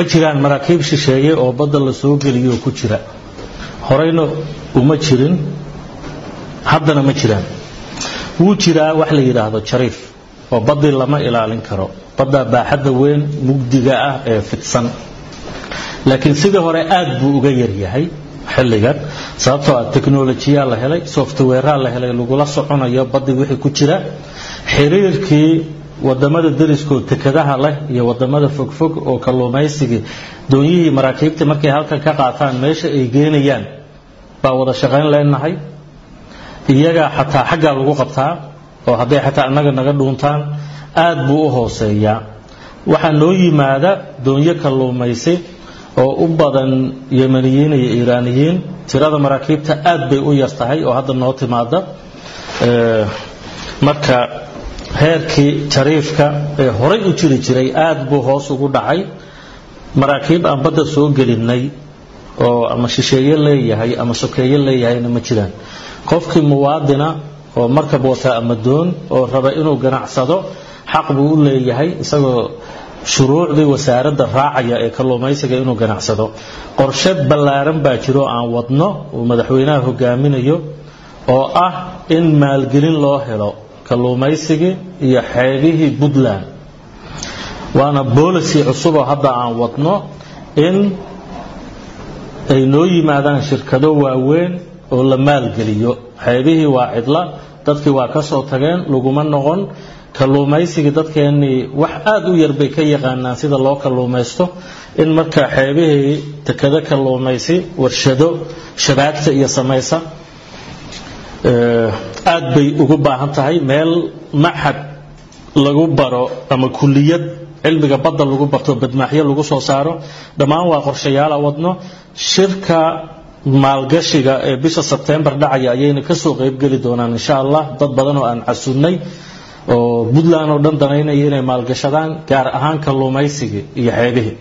ma jiraan maraakiib shisheeye oo badda la soo geliyo ku jira. Horeyna uma jirin haddana ma jiraan. Wuu jiraa wax la yidhaahdo jariif oo baddii lama ilaalin karo. Badda baaxadda weyn mugdiga ah ee fidsan. Laakiin sidii hore aad buu uga yaryahay xilligan sababtoo ah teknolojiyaa la helay softwareaa la helay lagula soconayo baddii wixii ku jira. Xiriirkii waddamada dariskoo tekadaha leh iyo waddamada fogfog oo kalluumaysigii doonyihii maraakiibtii markay halkan ka qaataan meesha ay geenayaan baa wada shaqayn leenahay. Iyagaa xataa xaggaa lagu qabtaa oo hadday xataa annaga naga dhuuntaan aad buu u hooseeyaa. Waxaa noo yimaada doonyo kalluumaysi oo u badan yemaniyiin iyo iiraaniyiin tirada maraakiibta aad bay u yar tahay oo hadda noo timaada marka heerkii jariifka ee horay u jiri jiray aad buu hoos ugu dhacay. Maraakiib aan badda soo gelinay oo ama shisheeye leeyahay ama sokeeye leeyahayna ma jiraan. Qofkii muwaadina oo markab wata ama doon oo raba inuu ganacsado xaq buu u leeyahay isagoo shuruucdii wasaaradda raacaya ee kalluumaysiga inuu ganacsado. Qorshe ballaaran baa jiro aan wadno uu madaxweynaha hogaaminayo oo ah in maalgelin loo helo kalluumaysigii iyo xeebihii puntland. Waana boolicy cusuboo hadda aan wadno in ay noo yimaadaan shirkado waaweyn oo la maalgeliyo. Xeebihii waa cidla dadkii waa ka soo tageen laguma noqon. Kalluumaysigii dadkeennii wax aada u yar bay ka yaqaanaan sida loo kalluumaysto in marka xeebihii tekado kalluumaysi warshado shabaagta iyo samaysa aad bay ugu baahan tahay meel maxad lagu baro ama kuliyad cilmiga badda lagu barto badmaaxyo lagu soo saaro. Dhammaan waa qorshayaala wadno. Shirka maalgashiga ee bisha sebtembar dhacaya ayayna ka soo qeybgeli doonaan insha allah dad badan oo aan casunnay oo puntland oo dhan danaynaya inay maalgashadaan gaar ahaan kalluumaysigii iyo xeebihii